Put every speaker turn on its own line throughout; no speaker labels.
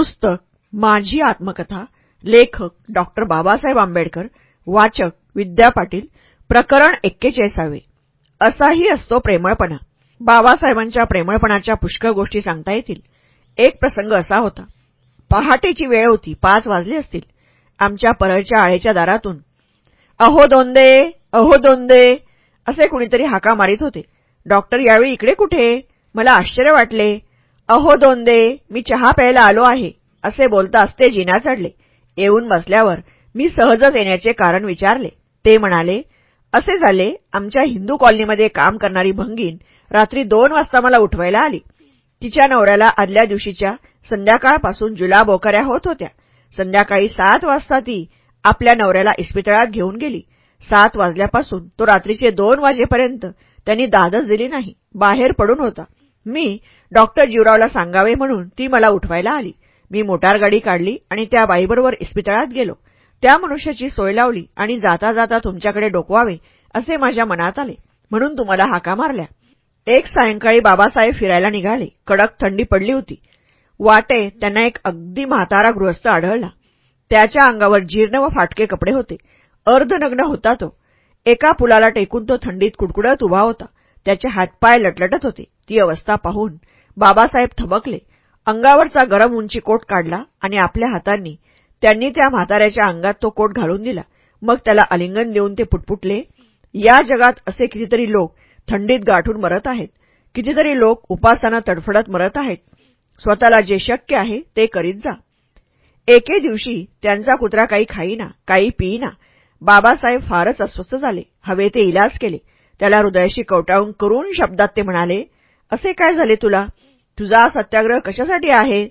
पुस्तक माझी आत्मकथा लेखक डॉक्टर बाबासाहेब आंबेडकर वाचक विद्या पाटील प्रकरण एक्केचाळीसावे असाही असतो प्रेमळपणा. बाबासाहेबांच्या प्रेमळपणाच्या पुष्कळ गोष्टी सांगता येतील. एक प्रसंग असा होता. पहाटेची वेळ होती पाच वाजले असतील. आमच्या परळच्या आळेच्या दारातून अहो दोंदे अहो दोंदे असे कुणीतरी हाका मारित होते. डॉक्टर यावेळी इकडे कुठे? मला आश्चर्य वाटले. अहो दोंदे मी चहा प्यायला आलो आहे असे बोलताच ते जिना चढले. येऊन बसल्यावर मी सहजच येण्याचे कारण विचारले. ते म्हणाले असे झाले आमच्या हिंदू कॉलनीमध्ये काम करणारी भंगीन रात्री दोन वाजता मला उठवायला आली. तिच्या नवऱ्याला आदल्या दिवशीच्या संध्याकाळपासून जुलाबोकऱ्या होत होत्या. संध्याकाळी सात वाजता ती आपल्या नवऱ्याला इस्पितळात घेऊन गेली. सात वाजल्यापासून तो रात्रीचे दोन वाजेपर्यंत त्यांनी दादच दिली नाही बाहेर पडून होता. मी डॉक्टर जीवरावला सांगावे म्हणून ती मला उठवायला आली. मी मोटारगाडी काढली आणि त्या बाईबरोबर इस्पितळात गेलो. त्या मनुष्याची सोय लावली आणि जाता जाता तुमच्याकडे डोकवावे असे माझ्या मनात आले. म्हणून तुम्हाला हाका मारल्या. एक सायंकाळी बाबासाहेब फिरायला निघाले. कडक थंडी पडली होती. वाटे त्यांना एक अगदी म्हातारा गृहस्थ आढळला. त्याच्या अंगावर जीर्ण व फाटके कपडे होते. अर्धनग्न होता तो. एका पुलाला टेकून तो थंडीत कुडकुडत उभा होता. त्याचे हातपाय लटलटत होते. ती अवस्था पाहून बाबासाहेब थबकले अंगावरचा गरम उंची कोट काढला आणि आपल्या हातांनी त्यांनी त्या म्हाताऱ्याच्या अंगात तो कोट घालून दिला. मग त्याला आलिंगन देऊन ते पुटपुटले. या जगात असे कितीतरी लोक थंडीत गाठून मरत आहेत. कितीतरी लोक उपासना तडफडत मरत आहेत. स्वतःला जे शक्य आहे ते करीत जा. एके दिवशी त्यांचा कुत्रा काही खाईना काही पिईना. बाबासाहेब फारच अस्वस्थ झाले. हवे ते इलाज केले. त्याला हृदयाशी कवटाळून करून शब्दात ते म्हणाले असे काय झाले तुला? तुझा सत्याग्रह कशासाठी आहे?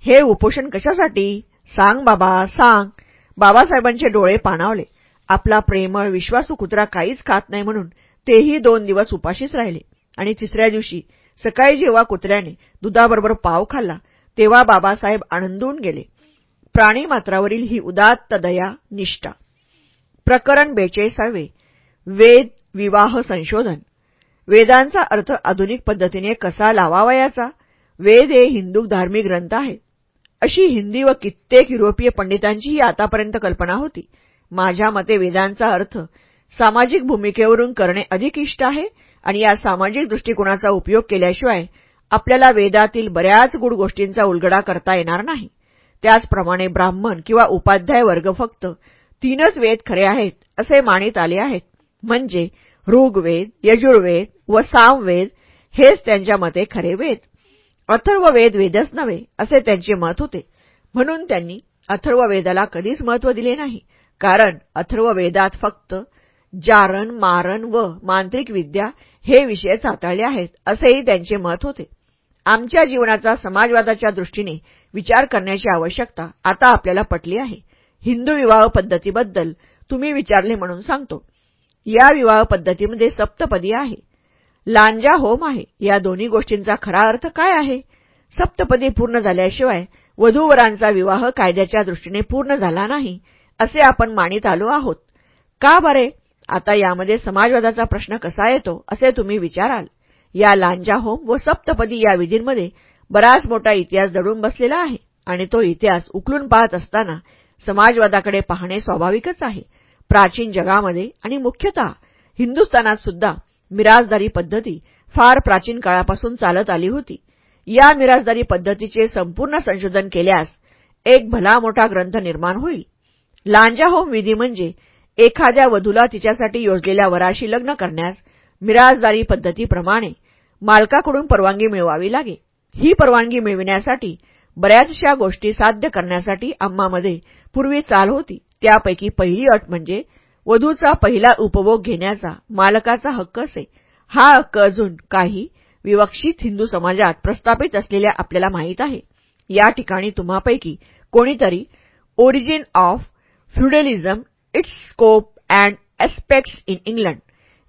हे उपोषण कशासाठी? सांग बाबा सांग. बाबासाहेबांचे डोळे पाणावले. आपला प्रेमळ विश्वासू कुत्रा काहीच खात नाही म्हणून तेही दोन दिवस उपाशीच राहिले. आणि तिसऱ्या दिवशी सकाळी जेव्हा कुत्र्याने दुधाबरोबर पाव खाल्ला तेव्हा बाबासाहेब आनंदून गेले. प्राणी मात्रावरील ही उदात्त दया निष्ठा. प्रकरण बेचाळीसावे. वेद विवाह संशोधन. वेदांचा अर्थ आधुनिक पद्धतीने कसा लावावयाचा? वेद हे हिंदू धार्मिक ग्रंथ आहे अशी हिंदी व कित्येक युरोपीय पंडितांचीही आतापर्यंत कल्पना होती. माझ्या मते वेदांचा अर्थ सामाजिक भूमिकेवरून करणे अधिक इष्ट आहे आणि या सामाजिक दृष्टिकोनाचा उपयोग केल्याशिवाय आपल्याला वेदातील बऱ्याच गुड गोष्टींचा उलगडा करता येणार नाही. त्याचप्रमाणे ब्राह्मण किंवा उपाध्याय वर्ग फक्त तीनच वेद खरे आहेत असे मानित आले आहेत. म्हणजे ऋग्वेद यजुर्वेद व सामवेद हेच त्यांच्या मते खरे वेद. अथर्ववेद वेदच नव्हे असे त्यांचे मत होते. म्हणून त्यांनी अथर्ववेदाला कधीच महत्त्व दिले नाही. कारण अथर्ववेदात फक्त जारण मारण व मांत्रिक विद्या हे विषय चाताळले आहेत असेही त्यांचे मत होते. आमच्या जीवनाचा समाजवादाच्या दृष्टीने विचार करण्याची आवश्यकता आता आपल्याला पटली आहे. हिंदू विवाह पद्धतीबद्दल तुम्ही विचारले म्हणून सांगतो. या विवाह पद्धतीमध्ये सप्तपदी आहे. लांजा होम आहे. या दोन्ही गोष्टींचा खरा अर्थ काय आहे? सप्तपदी पूर्ण झाल्याशिवाय वधूवरांचा विवाह कायद्याच्या दृष्टीने पूर्ण झाला नाही असे आपण मानित आलो आहोत. का बरे? आता यामध्ये समाजवादाचा प्रश्न कसा येतो असे तुम्ही विचाराल. या लांजा होम व सप्तपदी या विधींमध्ये बराच मोठा इतिहास दडून बसलेला आहे आणि तो इतिहास उकलून पाहत असताना समाजवादाकडे पाहणे स्वाभाविकच आहे. प्राचीन जगामध्ये आणि मुख्यतः हिंदुस्थानात सुद्धा मिराजदारी पद्धती फार प्राचीन काळापासून चालत आली होती. या मिराजदारी पद्धतीचे संपूर्ण संशोधन केल्यास एक भला मोठा ग्रंथ निर्माण होईल. लांजा होम विधी म्हणजे एखाद्या वधूला तिच्यासाठी योजलेल्या वराशी लग्न करण्यास मिराजदारी पद्धतीप्रमाणे मालकाकडून परवानगी मिळवावी लागे. ही परवानगी मिळविण्यासाठी बऱ्याचशा गोष्टी साध्य करण्यासाठी आम्हामध्ये पूर्वी चाल होती. त्यापैकी पहिली अट म्हणजे वधूचा पहिला उपभोग घेण्याचा मालकाचा हक्क असे. हा हक्क अजून काही विवक्षित हिंदू समाजात प्रस्थापित असलेल्या आपल्याला माहीत आहे. या ठिकाणी तुम्हापैकी कोणीतरी origin of feudalism its scope and aspects in England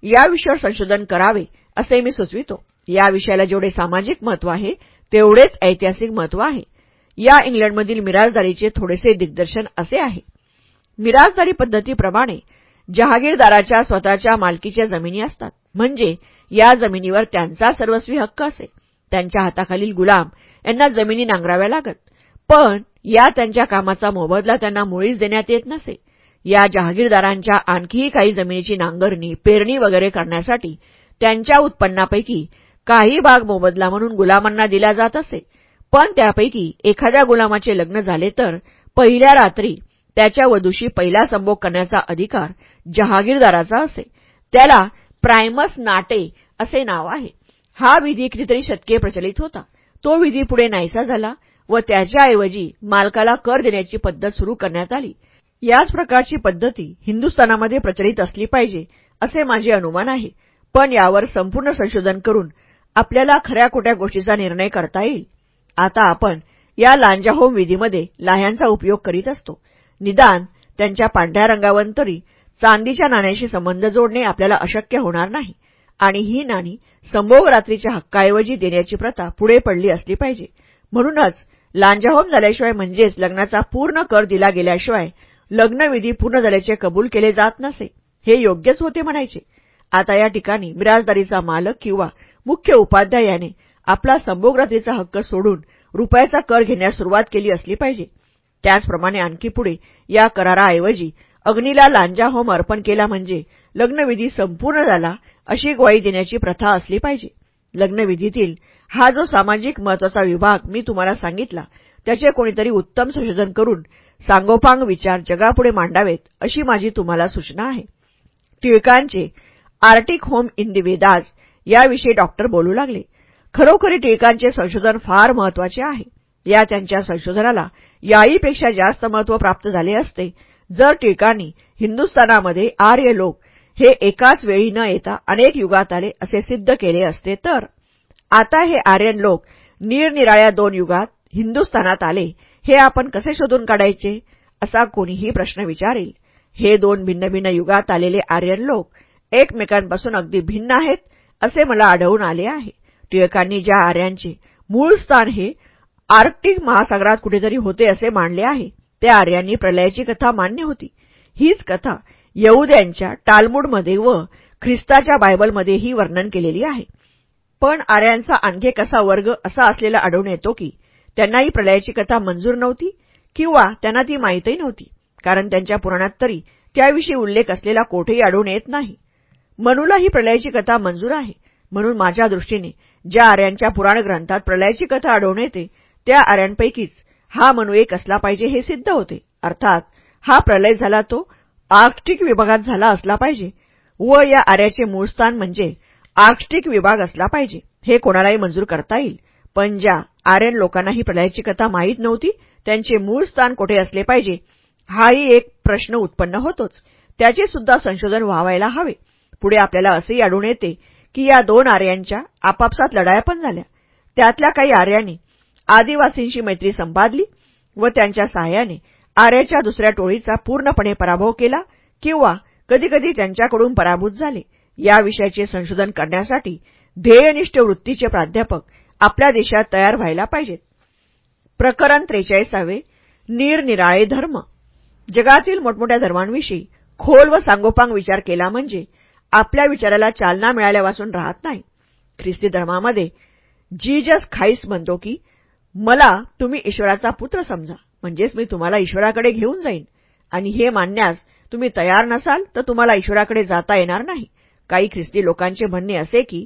या विषयावर संशोधन करावे असे मी सुचवितो. या विषयाला जेवढे सामाजिक महत्त्व आहे तेवढेच ऐतिहासिक महत्त्व आहे. या इंग्लंडमधील मिराजदारीचे थोडेसे दिग्दर्शन असे आहे. मिराजदारी पद्धतीप्रमाणे जहागीरदाराच्या स्वतःच्या मालकीच्या जमिनी असतात. म्हणजे या जमिनीवर त्यांचा सर्वस्वी हक्क असे. त्यांच्या हाताखालील गुलाम यांना जमिनी नांगराव्या लागत. पण या त्यांच्या कामाचा मोबदला त्यांना मुळीच देण्यात येत नसे. या जहागीरदारांच्या आणखीही काही जमिनीची नांगरणी पेरणी वगैरे करण्यासाठी त्यांच्या उत्पन्नापैकी काही भाग मोबदला म्हणून गुलामांना दिला जात असे. पण त्यापैकी एखाद्या गुलामाचे लग्न झाले तर पहिल्या रात्री त्याच्या वधूशी पहिला संभोग करण्याचा अधिकार जहागीरदाराचा असे. त्याला प्रायमस नाटे असे नाव आहे. हा विधी कितीतरी शतके प्रचलित होता. तो विधी पुढे नाहीसा झाला व त्याच्याऐवजी मालकाला कर देण्याची पद्धत सुरू करण्यात आली. याच प्रकारची पद्धती हिंदुस्थानामध्ये प्रचलित असली पाहिजे असे माझे अनुमान आहे. पण यावर संपूर्ण संशोधन करून आपल्याला खऱ्या खोट्या गोष्टीचा निर्णय करता येईल. आता आपण या लांजाहोम विधीमध्ये लाह्यांचा उपयोग करीत असतो. निदान त्यांच्या पांढऱ्या रंगावंतरी चांदीच्या नाण्याशी संबंध जोडणे आपल्याला अशक्य होणार नाही. आणि ही नाणी संभोग रात्रीच्या हक्काऐवजी देण्याची प्रथा पुढे पडली असली पाहिजे. म्हणूनच लांजाहोम झाल्याशिवाय म्हणजेच लग्नाचा पूर्ण कर दिला गेल्याशिवाय लग्नविधी पूर्ण झाल्याचे कबूल केले जात नसे हे योग्यच होते म्हणायचे. आता या ठिकाणी मिराजदारीचा मालक किंवा मुख्य उपाध्यायाने आपला आपला संभोगरात्रीचा हक्क सोडून रुपयाचा कर घेण्यास सुरुवात केली असली पाहिजे. त्याचप्रमाणे आणखी पुढे या कराराऐवजी अग्नीला लांजा होम अर्पण केला म्हणजे लग्नविधी संपूर्ण झाला अशी ग्वाही देण्याची प्रथा असली पाहिजे. लग्नविधीतील हा जो सामाजिक महत्त्वाचा विभाग मी तुम्हाला सांगितला त्याचे कोणीतरी उत्तम संशोधन करून सांगोपांग विचार जगापुढे मांडावेत अशी माझी तुम्हाला सूचना आहे. टिळकांचे Arctic home in the Vedas याविषयी डॉक्टर बोलू लागले. खरोखरी टिळकांचे संशोधन फार महत्त्वाचे आहे. या त्यांच्या संशोधनाला याईपेक्षा जास्त महत्त्व प्राप्त झाले असते. जर टिळकांनी हिंदुस्थानामध्ये आर्य लोक हे एकाच वेळी न येता अनेक युगात आले असे सिद्ध केले असते तर आता हे आर्यन लोक निरनिराळ्या दोन युगात हिंदुस्थानात आले हे आपण कसे शोधून काढायचे? असा कोणीही प्रश्न विचारेल. हे दोन भिन्न भिन्न युगात आलेले आर्यन लोक एकमेकांपासून अगदी भिन्न आहेत असे मला आढळून आले आहे. टिळकांनी ज्या आर्यांचे मूळ स्थान हे आर्क्टिक महासागरात कुठेतरी होते असे मानले आहे. त्या आर्यांनी प्रलयाची कथा मान्य होती. हीच कथा यहुद्यांच्या टालमुडमध्ये व ख्रिस्ताच्या बायबलमध्येही वर्णन केलेली आहे. पण आर्यांचा आणखी कसा वर्ग असा असलेला आढळून येतो की त्यांनाही प्रलयाची कथा मंजूर नव्हती किंवा त्यांना ती माहीतही नव्हती कारण त्यांच्या पुराणात तरी त्याविषयी उल्लेख असलेला कोठेही आढळून येत नाही. मनूला ही प्रलयाची कथा मंजूर आहे. म्हणून माझ्या दृष्टीने ज्या आर्यांच्या पुराण ग्रंथात प्रलयाची कथा आढळून येते त्या आर्यांपैकीच हा मनू एक असला पाहिजे हे सिद्ध होते. अर्थात हा प्रलय झाला तो आर्क्टिक विभागात झाला असला पाहिजे. व या आर्याचे मूळस्थान म्हणजे आर्क्टिक विभाग असला पाहिजे. हे कोणालाही मंजूर करता येईल. पण ज्या आर्यन लोकांना ही प्रलयाची कथा माहीत नव्हती त्यांचे मूळ स्थान कोठे असले पाहिजे हाही एक प्रश्न उत्पन्न होतोच. त्याचे सुद्धा संशोधन व्हावायला हवे. पुढे आपल्याला असेही आढळून येते की या दोन आर्यांच्या आपापसात लढाया पण झाल्या. त्यातल्या काही आर्यांनी आदिवासींशी मैत्री संपादली व त्यांच्या सहाय्याने आर्याच्या दुसऱ्या टोळीचा पूर्णपणे पराभव केला किंवा कधीकधी त्यांच्याकडून पराभूत झाले. या विषयाचे संशोधन करण्यासाठी ध्येयनिष्ठ वृत्तीचे प्राध्यापक आपल्या देशात तयार व्हायला पाहिजेत. प्रकरण त्रेचाळीसावे निरनिराळे धर्म. जगातील मोठमोठ्या धर्मांविषयी खोल व सांगोपांग विचार केला म्हणजे आपल्या विचाराला चालना मिळाल्यापासून राहत नाही. ख्रिस्ती धर्मामध्ये जीजस खाईस म्हणतो की मला तुम्ही ईश्वराचा पुत्र समजा. म्हणजेच मी तुम्हाला ईश्वराकडे घेऊन जाईन. आणि हे मानण्यास तुम्ही तयार नसाल तर तुम्हाला ईश्वराकडे जाता येणार नाही. काही ख्रिस्ती लोकांचे म्हणणे असे की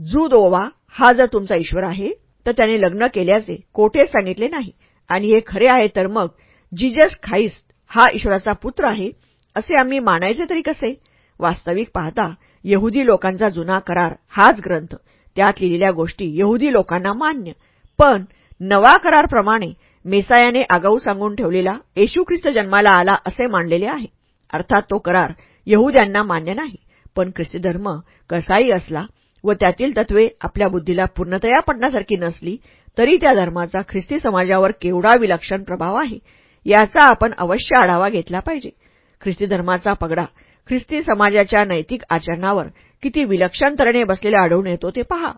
जुदोवा हा जर तुमचा ईश्वर आहे तर त्याने लग्न केल्याचे कोठेच सांगितले नाही. आणि हे खरे आहे तर मग जिजस खाईस्ट हा ईश्वराचा पुत्र आहे असे आम्ही मानायचे तरी कसे? वास्तविक पाहता यहुदी लोकांचा जुना करार हाच ग्रंथ. त्यात लिहिलेल्या गोष्टी यहुदी लोकांना मान्य. पण नवा करारप्रमाणे मेसायाने आगाऊ सांगून ठेवलेला येशू ख्रिस्त जन्माला आला असे मानलेले आहे. अर्थात तो करार यहुद्यांना मान्य नाही पण ख्रिस्ती धर्म कसाही असला व त्यातील तत्वे आपल्या बुद्धीला पूर्णतया पडण्यासारखी नसली तरी त्या धर्माचा ख्रिस्ती समाजावर केवढा विलक्षण प्रभाव आहे याचा आपण अवश्य आढावा घेतला पाहिजे. ख्रिस्ती धर्माचा पगडा ख्रिस्ती समाजाच्या नैतिक आचरणावर किती विलक्षण तऱ्हेने बसलेला आढळून येतो ते पहा.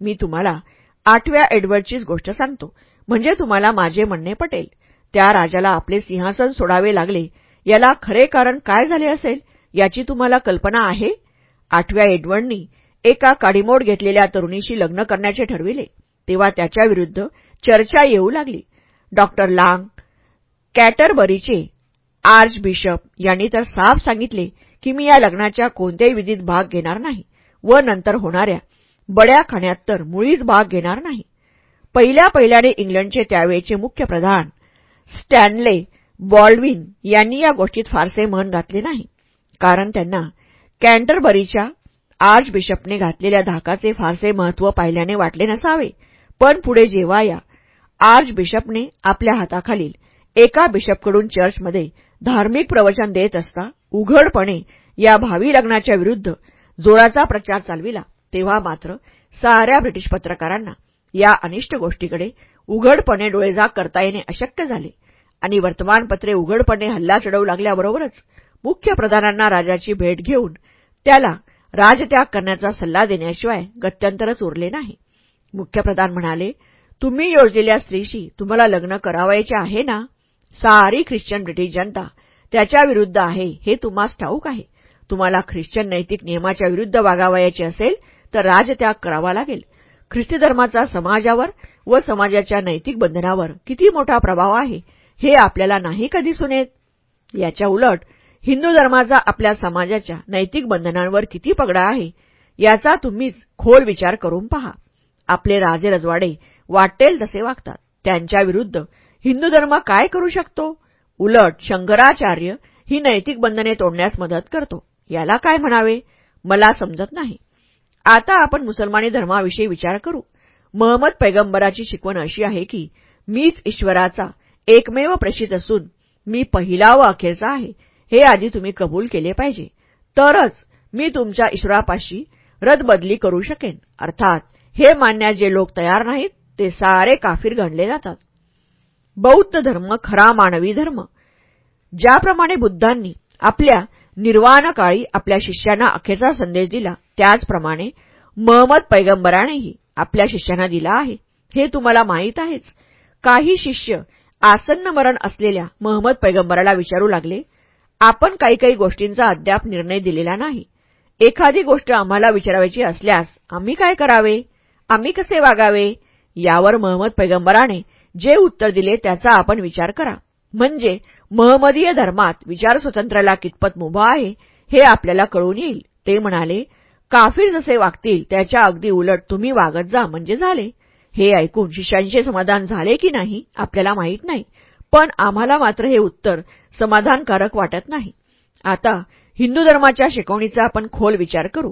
मी तुम्हाला आठव्या एडवर्डचीच गोष्ट सांगतो. म्हणजे तुम्हाला माझे म्हणणे पटेल. त्या राजाला आपले सिंहासन सोडावे लागले. याला खरे कारण काय झाले असेल याची तुम्हाला कल्पना आहे? आठव्या एडवर्डनी एका काडीमोड घेतलेल्या तरुणीशी लग्न करण्याचे ठरविले. तेव्हा त्याच्याविरुद्ध चर्चा येऊ लागली. डॉक्टर लांग कॅटरबरीचे आर्च बिशप यांनी तर साफ सांगितले की मी या लग्नाच्या कोणत्याही विधीत भाग घेणार नाही व नंतर होणाऱ्या बड्या खाण्यात तर मुळीच भाग घेणार नाही. पहिल्या पहिल्याने इंग्लंडचे त्यावेळचे मुख्य प्रधान स्टॅनले बॉल्डविन यांनी या गोष्टीत फारसे मन घातले नाही. कारण त्यांना कॅन्टरबरीच्या आर्च बिशपने घातलेल्या धाकाचे फारसे महत्त्व पाहिल्याने वाटले नसावे. पण पुढे जेव्हा या आर्च बिशपने आपल्या हाताखालील एका बिशपकडून चर्चमध्ये धार्मिक प्रवचन देत असता उघडपणे या भावी लग्नाच्या विरुद्ध जोराचा प्रचार चालविला. तेव्हा मात्र साऱ्या ब्रिटिश पत्रकारांना या अनिष्ट गोष्टीकडे उघडपणे डोळेझाक करता येणे अशक्य झाले आणि वर्तमानपत्रे उघडपणे हल्ला चढवू लागल्याबरोबरच मुख्य प्रधानांना राजाची भेट घेऊन त्याला राजत्याग करण्याचा सल्ला देण्याशिवाय गत्यंतरच उरले नाही. मुख्यप्रधान म्हणाले तुम्ही योजलेल्या स्त्रीशी तुम्हाला लग्न करावायचे आहे ना? सारी ख्रिश्चन ब्रिटिश जनता त्याच्या विरुद्ध आहे हे तुम्हास ठाऊक आहे. तुम्हाला ख्रिश्चन नैतिक नियमाच्या विरुद्ध वागावायचे असेल तर राजत्याग करावा लागेल. ख्रिस्ती धर्माचा समाजावर व समाजाच्या नैतिक बंधनावर किती मोठा प्रभाव आहे हे आपल्याला नाही कधी सुनेत याच्या उलट हिंदू धर्माचा आपल्या समाजाच्या नैतिक बंधनांवर किती पगडा आहे याचा तुम्हीच खोल विचार करून पहा. आपले राजे रजवाडे वाटेल तसे वागतात. त्यांच्या विरुद्ध हिंदू धर्म काय करू शकतो? उलट शंकराचार्य ही नैतिक बंधने तोडण्यास मदत करतो. याला काय म्हणावे? मला समजत नाही. आता आपण मुसलमानी धर्माविषयी विचार करू. महम्मद पैगंबराची शिकवण अशी आहे की मीच ईश्वराचा एकमेव प्रेषित असून मी पहिला व अखेरचा आहे हे आधी तुम्ही कबूल केले पाहिजे. तरच मी तुमच्या ईश्वरापाशी रदबदली करू शकेन. अर्थात हे मानण्यास जे लोक तयार नाहीत ते सारे काफीर गणले जातात. बौद्ध धर्म खरा मानवी धर्म. ज्याप्रमाणे बुद्धांनी आपल्या निर्वाणकाळी आपल्या शिष्यांना अखेरचा संदेश दिला त्याचप्रमाणे महमद पैगंबरानेही आपल्या शिष्यांना दिला आहे. हे तुम्हाला माहीत आहेच. काही शिष्य आसन्न मरण असलेल्या महम्मद पैगंबराला विचारू लागले आपण काही काही गोष्टींचा अद्याप निर्णय दिलेला नाही. एखादी गोष्ट आम्हाला विचारायची असल्यास आम्ही काय करावे? आम्ही कसे वागावे? यावर महम्मद पैगंबराने जे उत्तर दिले त्याचा आपण विचार करा. म्हणजे महमदीय धर्मात विचार स्वातंत्र्याला कितपत मुभा आहे हे आपल्याला कळून येईल. ते म्हणाले काफीर जसे वागतील त्याच्या अगदी उलट तुम्ही वागत जा म्हणजे झाले. हे ऐकून शिष्यांचे समाधान झाले की नाही आपल्याला माहीत नाही. पण आम्हाला मात्र हे उत्तर समाधानकारक वाटत नाही. आता हिंदू धर्माच्या शिकवणीचा आपण खोल विचार करू.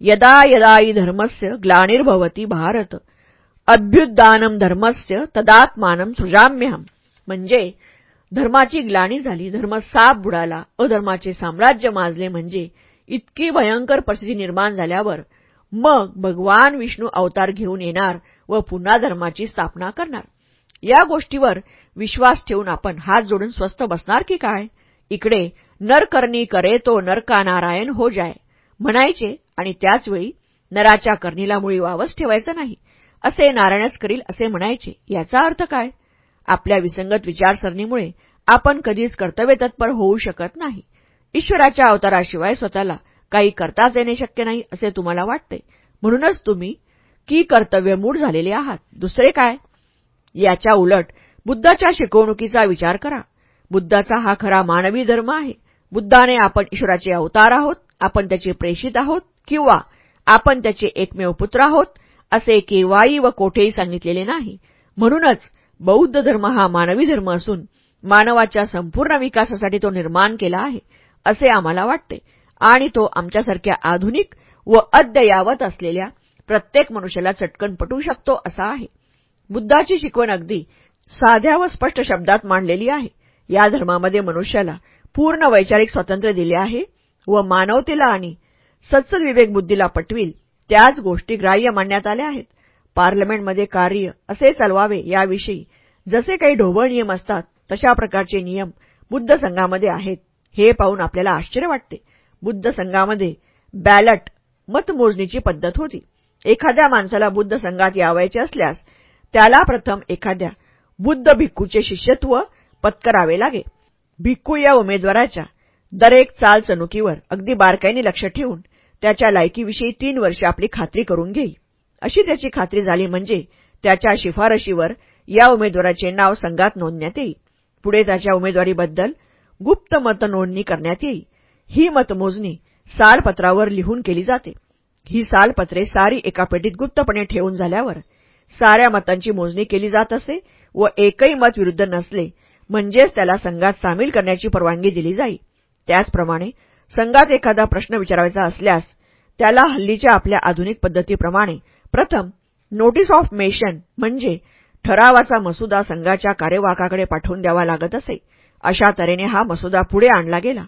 यदा यदाई धर्मस्य ग्लानिर्भवती भारत. अभ्युद्दानम धर्मस्य तदात्मानम सृजाम्यहम. म्हणजे धर्माची ग्लानी झाली धर्म साप बुडाला अधर्माचे साम्राज्य माजले म्हणजे इतकी भयंकर परिस्थिती निर्माण झाल्यावर मग भगवान विष्णू अवतार घेऊन येणार व पुन्हा धर्माची स्थापना करणार. या गोष्टीवर विश्वास ठेवून आपण हात जोडून स्वस्थ बसणार की काय? इकडे नरकर्णी करे तो नरका नारायण हो जाय म्हणायचे आणि त्याचवेळी नराच्या कर्णीला मुळी वावच ठेवायचं नाही असे नारायणच करील असे म्हणायचे. याचा अर्थ काय? आपल्या विसंगत विचारसरणीमुळे आपण कधीच कर्तव्य तत्पर होऊ शकत नाही. ईश्वराच्या अवताराशिवाय स्वतःला काही करताच येणे शक्य नाही असे तुम्हाला वाटते. म्हणूनच तुम्ही की कर्तव्यमूढ झालेले आहात. दुसरे काय? याच्या उलट बुद्धाच्या शिकवणुकीचा विचार करा. बुद्धाचा हा खरा मानवी धर्म आहे. बुद्धाने आपण ईश्वराचे अवतार आहोत आपण त्याचे प्रेषित आहोत किंवा आपण त्याचे एकमेव पुत्र आहोत असे केव्हाही व कोठेही सांगितलेले नाही. म्हणूनच बौद्ध धर्म हा मानवी धर्म असून मानवाच्या संपूर्ण विकासासाठी तो निर्माण केला आहे. असे आम्हाला वाटते. आणि तो आमच्यासारख्या आधुनिक व अद्ययावत असलेल्या प्रत्येक मनुष्याला चटकन पटू शकतो असा आहे. बुद्धाची शिकवण अगदी साध्या व स्पष्ट शब्दात मांडलेली आहे. या धर्मामध्ये मनुष्याला पूर्ण वैचारिक स्वातंत्र्य दिले आहे व मानवतेला आणि सत्सद बुद्धीला पटविल त्याच गोष्टी ग्राह्य मानण्यात आल्या आहेत. पार्लमेंटमध्ये कार्य असे चालवावे याविषयी जसे काही ढोबळ नियम असतात तशा प्रकारचे नियम बुद्ध संघामध्ये आहेत. हे पाहून आपल्याला आश्चर्य वाटते. बुद्ध संघामध्ये बॅलट मतमोजणीची पद्धत होती. एखाद्या माणसाला बुद्ध संघात यावायचे असल्यास त्याला प्रथम एखाद्या बुद्ध भिक्खूचे शिष्यत्व पत्करावे लागे. भिक्खू या उमेदवाराच्या दरेक चालचणुकीवर अगदी बारकाईने लक्ष ठेवून त्याच्या लायकीविषयी तीन वर्षे आपली खात्री करून घेई. अशी त्याची खात्री झाली म्हणजे त्याच्या शिफारशीवर या उमेदवाराचे नाव संघात नोंदण्यात येईल पुढे त्याच्या उमेदवारीबद्दल गुप्त मतनोंदणी करण्यात येईल ही मतमोजणी सालपत्रावर लिहून केली जाते. ही सालपत्रे सारी एका पेटीत गुप्तपणे ठेवून झाल्यावर साऱ्या मतांची मोजणी केली जात असे व एकही मत विरुद्ध नसले म्हणजेच त्याला संघात सामील करण्याची परवानगी दिली जाई. त्याचप्रमाणे संघात एखादा प्रश्न विचारायचा असल्यास त्याला हल्लीच्या आपल्या आधुनिक पद्धतीप्रमाणे प्रथम नोटीस ऑफ मेशन म्हणजे ठरावाचा मसुदा संघाच्या कार्यवाहकाकडे पाठवून द्यावा लागत असे. अशा तऱ्हेने हा मसुदा पुढे आणला गेला.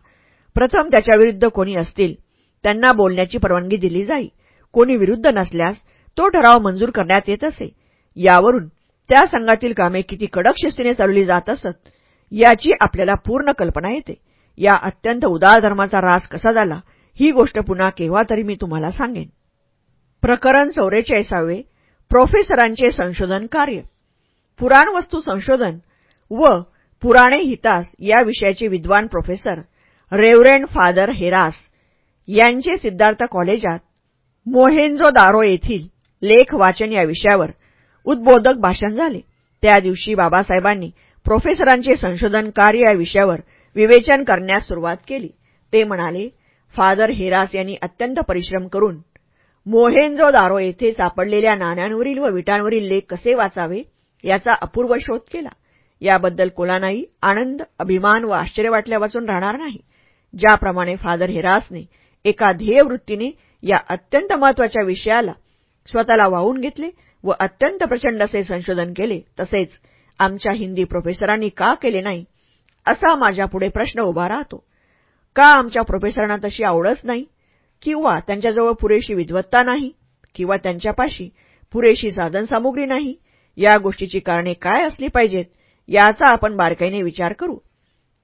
प्रथम त्याच्याविरुद्ध कोणी असतील त्यांना बोलण्याची परवानगी दिली जाई. कोणी विरुद्ध नसल्यास तो ठराव मंजूर करण्यात येत असे. यावरून त्या संघातील कामे किती कडक शिस्तीने चालवली जात असत याची आपल्याला पूर्ण कल्पना येते. या अत्यंत उदार धर्माचा रास कसा झाला ही गोष्ट पुन्हा केव्हा तरी मी तुम्हाला सांगेन. प्रकरण चौरेचाळीसावे प्रोफेसरांचे संशोधन कार्य. पुराणवस्तू संशोधन व पुराणे हितास या विषयाचे विद्वान प्रोफेसर रेव्हरेंड फादर हेरास यांचे सिद्धार्थ कॉलेजात मोहेंजो दारो येथील लेख वाचन या विषयावर उद्बोधक भाषण झाले. त्या दिवशी बाबासाहेबांनी प्रोफेसरांचे संशोधन कार्य या विषयावर विवेचन करण्यास सुरुवात केली. ते म्हणाले फादर हेरास यांनी अत्यंत परिश्रम करून मोहेंजो दारो येथे सापडलेल्या नाण्यांवरील व विटांवरील लेख कसे वाचावे याचा अपूर्व शोध केला. याबद्दल कुलानाही आनंद अभिमान व आश्चर्य वाटल्या वाचून राहणार नाही. ज्याप्रमाणे फादर हेरासने एका ध्येयवृत्तीने या अत्यंत महत्त्वाच्या विषयाला स्वतःला वाहून घेतले व अत्यंत प्रचंड असे संशोधन केले तसेच आमच्या हिंदी प्रोफेसरांनी का केले नाही असा माझ्यापुढे प्रश्न उभा राहतो. का आमच्या प्रोफेसरांना तशी आवडच नाही? किंवा त्यांच्याजवळ पुरेशी विद्वत्ता नाही? किंवा त्यांच्यापाशी पुरेशी साधनसामुग्री नाही? या गोष्टीची कारणे काय असली पाहिजेत? याचा आपण बारकाईने विचार करू.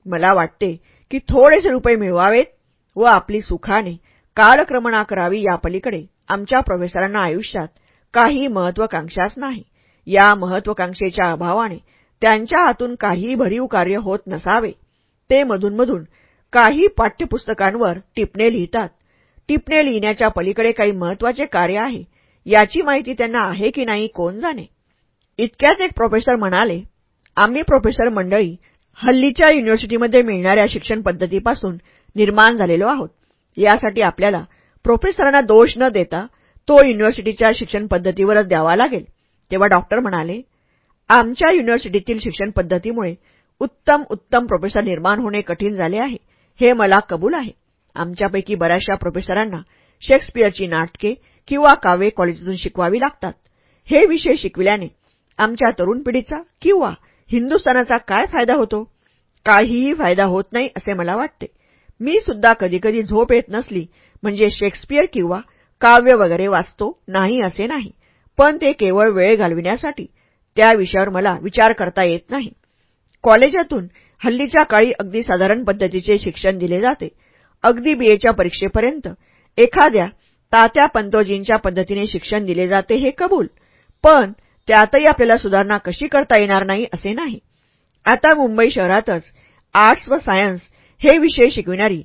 मला वाटते की थोडेसे रुपये मिळवावेत व आपली सुखाने कालक्रमणा करावी या पलीकडे आमच्या प्रोफेसरांना आयुष्यात काही महत्वाकांक्षाच नाही. या महत्वाकांक्षेच्या अभावाने त्यांच्या हातून काही भरीव कार्य होत नसावे. ते मधूनमधून काही पाठ्यपुस्तकांवर टिपणे लिहितात. टिपणे लिहिण्याच्या पलीकडे काही महत्त्वाचे कार्य आहे याची माहिती त्यांना आहे की नाही कोण जाणे. इतक्याच एक प्रोफेसर म्हणाले आम्ही प्रोफेसर मंडळी हल्लीच्या युनिव्हर्सिटीमध्ये मिळणाऱ्या शिक्षण पद्धतीपासून निर्माण झालेलो आहोत. यासाठी आपल्याला प्रोफेसरांना दोष न देता तो युनिव्हर्सिटीच्या शिक्षण पद्धतीवरच द्यावा लागेल. तेव्हा डॉक्टर म्हणाले आमच्या युनिव्हर्सिटीतील शिक्षण पद्धतीमुळे उत्तम उत्तम प्रोफेसर निर्माण होणे कठीण झाले आहे. हे मला कबूल आहे. आमच्यापैकी बऱ्याचशा प्रोफेसरांना शेक्सपियरची नाटके किंवा काव्ये कॉलेजातून शिकवावी लागतात. हे विषय शिकविल्याने आमच्या तरुण पिढीचा किंवा हिंदुस्थानाचा काय फायदा होतो? काहीही फायदा होत नाही असे मला वाटते. मी सुद्धा कधीकधी झोप येत नसली म्हणजे शेक्सपियर किंवा काव्य वगैरे वाचतो नाही असे नाही. पण ते केवळ वेळ घालविण्यासाठी. त्या विषयावर मला विचार करता येत नाही. कॉलेजातून हल्लीच्या काळी अगदी साधारण पद्धतीचे शिक्षण दिले जाते. अगदी बीएच्या परीक्षेपर्यंत एखाद्या तात्या पंतोजींच्या पद्धतीने शिक्षण दिले जाते हे कबूल. पण त्यातही आपल्याला सुधारणा कशी करता येणार नाही असे नाही. आता मुंबई शहरातच आर्ट्स व सायन्स हे विषय शिकविणारी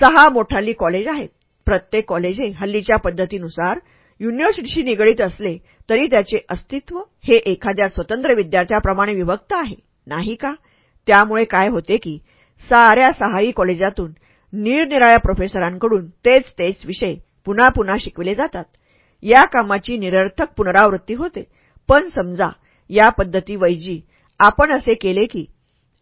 सहा मोठाली कॉलेज आहेत. प्रत्येक कॉलेजे हल्लीच्या पद्धतीनुसार युनिव्हर्सिटीशी निगडीत असले तरी त्याचे अस्तित्व हे एखाद्या स्वतंत्र विद्यार्थ्याप्रमाणे विभक्त आहे. नाही का? त्यामुळे काय होते की साऱ्या सहाही कॉलेजातून निरनिराळ्या प्रोफेसरांकडून तेच तेच विषय पुन्हा पुन्हा शिकविले जातात. या कामाची निरर्थक पुनरावृत्ती होते. पण समजा या पद्धती वैजी आपण असे केले की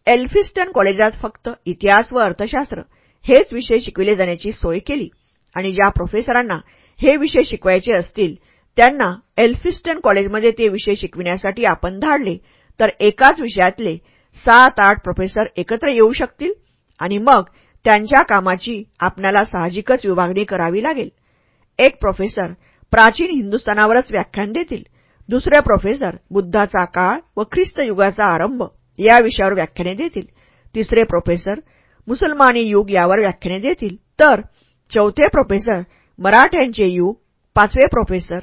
एल्फिस्टन कॉलेजात फक्त इतिहास व अर्थशास्त्र हेच विषय शिकविले जाण्याची सोय केली आणि ज्या प्रोफेसरांना हे विषय शिकवायचे असतील त्यांना एल्फिस्टन कॉलेजमध्ये ते विषय शिकविण्यासाठी आपण धाडले तर एकाच विषयातले सात आठ प्रोफेसर एकत्र येऊ शकतील आणि मग त्यांच्या कामाची आपल्याला साहजिकच विभागणी करावी लागेल. एक प्रोफेसर प्राचीन हिंदुस्थानावरच व्याख्यान देतील. दुसरे प्रोफेसर बुद्धाचा काळ व ख्रिस्त युगाचा आरंभ या विषयावर व्याख्याने देतील. तिसरे प्रोफेसर मुसलमानी युग यावर व्याख्याने देतील. तर चौथे प्रोफेसर मराठ्यांचे युग पाचवे प्रोफेसर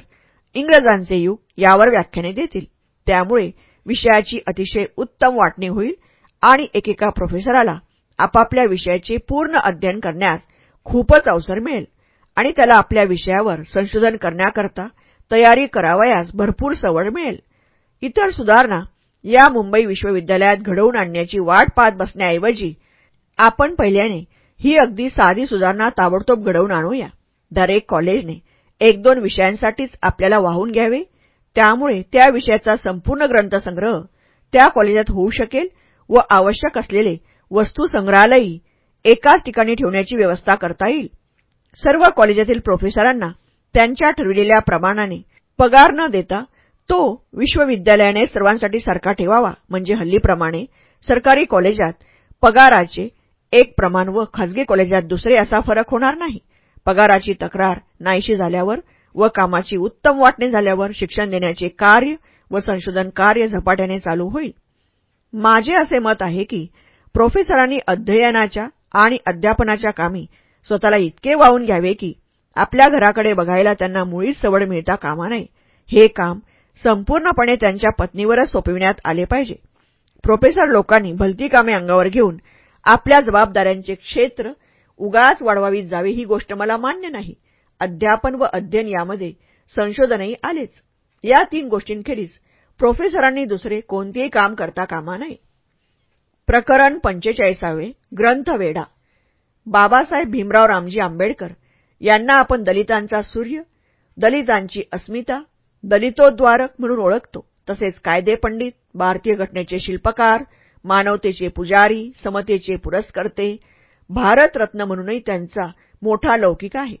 इंग्रजांचे युग यावर व्याख्याने देतील. त्यामुळे विषयाची अतिशय उत्तम वाटणी होईल आणि एकेका प्रोफेसराला आपापल्या विषयाचे पूर्ण अध्ययन करण्यास खूपच अवसर मिळेल आणि त्याला आपल्या विषयावर संशोधन करण्याकरता तयारी करावयास भरपूर सवड मिळेल. इतर सुधारणा या मुंबई विश्वविद्यालयात घडवून आणण्याची वाट पाहत बसण्याऐवजी आपण पहिल्याने ही अगदी साधी सुधारणा ताबडतोब घडवून आणूया. दरेक कॉलेजने एक दोन विषयांसाठीच आपल्याला वाहून घ्यावे. त्यामुळे त्या विषयाचा संपूर्ण ग्रंथसंग्रह त्या कॉलेजात होऊ शकेल व आवश्यक असलेले वस्तुसंग्रहालयही एकाच ठिकाणी ठेवण्याची व्यवस्था करता येईल. सर्व कॉलेजातील प्रोफेसरांना त्यांच्या ठरविलेल्या प्रमाणाने पगार न देता तो विश्वविद्यालयाने सर्वांसाठी सारखा ठेवावा. म्हणजे हल्लीप्रमाणे सरकारी कॉलेजात पगाराचे एक प्रमाण व खाजगी कॉलेजात दुसरे असा फरक होणार नाही. पगाराची तक्रार नाहीशी झाल्यावर व कामाची उत्तम वाटणी झाल्यावर शिक्षण देण्याचे कार्य व संशोधन कार्य झपाट्याने चालू होईल. माझे असे मत आहे की प्रोफेसरांनी अध्ययनाच्या आणि अध्यापनाच्या कामी स्वतःला इतके वाहून घ्यावे की आपल्या घराकडे बघायला त्यांना मुळीच सवड मिळता कामा नये. हे काम संपूर्णपणे त्यांच्या पत्नीवरच सोपविण्यात आले पाहिजे. प्रोफेसर लोकांनी भलती कामे अंगावर घेऊन आपल्या जबाबदाऱ्यांचे क्षेत्र उगाच वाढवावीत जावे ही गोष्ट मला मान्य नाही. अध्यापन व अध्ययन यामध्ये संशोधनही आलेच. या तीन गोष्टींखेरीज प्रोफेसरांनी दुसरे कोणतेही काम करता कामा नये. प्रकरण पंचेचाळीसावे ग्रंथवेढा बाबासाहेब भीमराव रामजी आंबेडकर यांना आपण दलितांचा सूर्य दलितांची अस्मिता दलितोद्वारक म्हणून ओळखतो. तसेच कायदे पंडित भारतीय घटनेचे शिल्पकार मानवतेचे पुजारी समतेचे पुरस्कर्ते भारतरत्न म्हणूनही त्यांचा मोठा लौकिक आहे.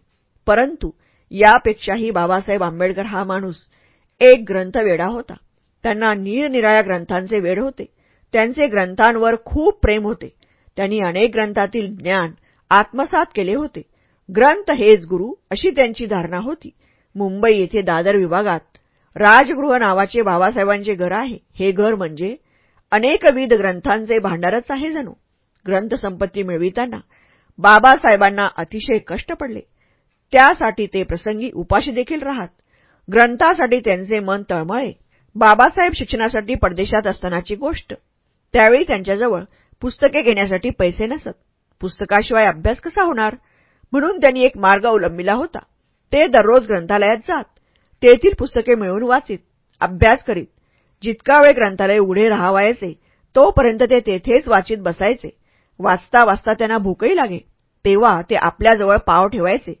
परंतु यापेक्षाही बाबासाहेब आंबेडकर हा माणूस एक ग्रंथवेडा होता. त्यांना निरनिराळ्या ग्रंथांचे वेड होते. त्यांचे ग्रंथांवर खूप प्रेम होते. त्यांनी अनेक ग्रंथातील ज्ञान आत्मसात केले होते. ग्रंथ हेच गुरु अशी त्यांची धारणा होती. मुंबई येथे दादर विभागात राजगृह नावाचे बाबासाहेबांचे घर आहे. हे घर म्हणजे अनेकविध ग्रंथांचे भांडारच आहे जणू. ग्रंथसंपत्ती मिळविताना बाबासाहेबांना अतिशय कष्ट पडले. त्यासाठी ते प्रसंगी उपाशी देखील राहत. ग्रंथासाठी त्यांचे मन तळमळे बाबासाहेब शिक्षणासाठी परदेशात असतानाची गोष्ट. त्यावेळी त्यांच्याजवळ पुस्तके घेण्यासाठी पैसे नसत. पुस्तकाशिवाय अभ्यास कसा होणार? म्हणून त्यांनी एक मार्ग अवलंबिला होता. ते दररोज ग्रंथालयात जात तेथील पुस्तके मिळवून वाचित अभ्यास करीत. जितका वेळ ग्रंथालय उघडे राहावायचे तोपर्यंत ते तेथेच वाचित बसायचे. वाचता वाचता त्यांना भूकही लागे तेव्हा ते आपल्याजवळ पाव ठेवायचे.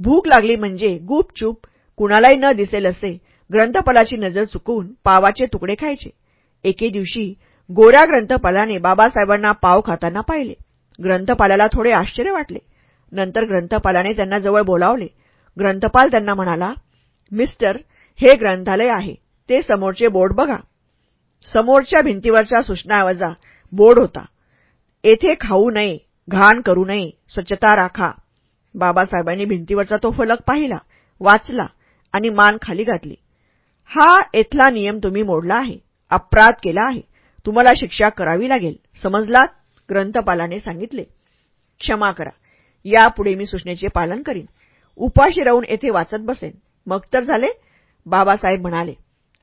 भूक लागली म्हणजे गुपचूप कुणालाही न दिसेल असे ग्रंथपालाची नजर चुकवून पावाचे तुकडे खायचे. एके दिवशी गोऱ्या ग्रंथपालाने बाबासाहेबांना पाव खाताना पाहिले. ग्रंथपालाला थोडे आश्चर्य वाटले. नंतर ग्रंथपालाने त्यांना जवळ बोलावले. ग्रंथपाल त्यांना म्हणाला मिस्टर हे ग्रंथालय आहे. ते समोरचे बोर्ड बघा. समोरच्या भिंतीवरच्या सूचनाऐवजा बोर्ड होता. येथे खाऊ नये घाण करू नये स्वच्छता राखा. बाबासाहेबांनी भिंतीवरचा तो फलक पाहिला वाचला आणि मान खाली घातली. हा इथला नियम तुम्ही मोडला आहे अपराध केला आहे. तुम्हाला शिक्षा करावी लागेल. समजलात? ग्रंथपालाने सांगितले. क्षमा करा. यापुढे मी सूचनेचे पालन करीन. उपाशी राहून येथे वाचत बसेन. मग तर झाले. बाबासाहेब म्हणाले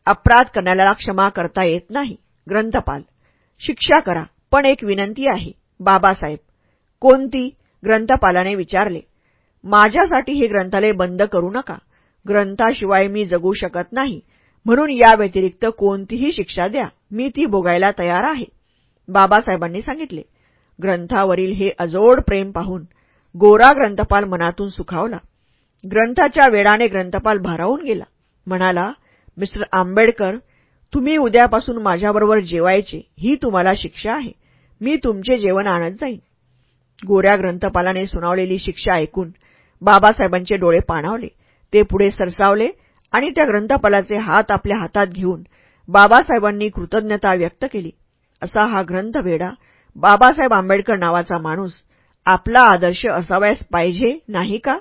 अपराध करण्याला क्षमा करता येत नाही ग्रंथपाल. शिक्षा करा पण एक विनंती आहे बाबासाहेब. कोणती? ग्रंथपालाने विचारले. माझ्यासाठी हे ग्रंथालय बंद करू नका. ग्रंथाशिवाय मी जगू शकत नाही. म्हणून या व्यतिरिक्त कोणतीही शिक्षा द्या. मी ती भोगायला तयार आहे. बाबासाहेबांनी सांगितले. ग्रंथावरील हे अजोड प्रेम पाहून गोरा ग्रंथपाल मनातून सुखावला. ग्रंथाच्या वेळाने ग्रंथपाल भारावून गेला. म्हणाला मिस्टर आंबेडकर तुम्ही उद्यापासून माझ्याबरोबर जेवायचे. ही तुम्हाला शिक्षा आहे. मी तुमचे जेवण आणत जाईन. गोऱ्या ग्रंथपालाने सुनावलेली शिक्षा ऐकून बाबासाहेबांचे डोळे पाणावले. ते पुढे सरसावले आणि त्या ग्रंथपालाचे हात आपल्या हातात घेऊन बाबासाहेबांनी कृतज्ञता व्यक्त केली. असा हा ग्रंथवेडा बाबासाहेब आंबेडकर नावाचा माणूस आपला आदर्श असावयास पाहिजे नाही का?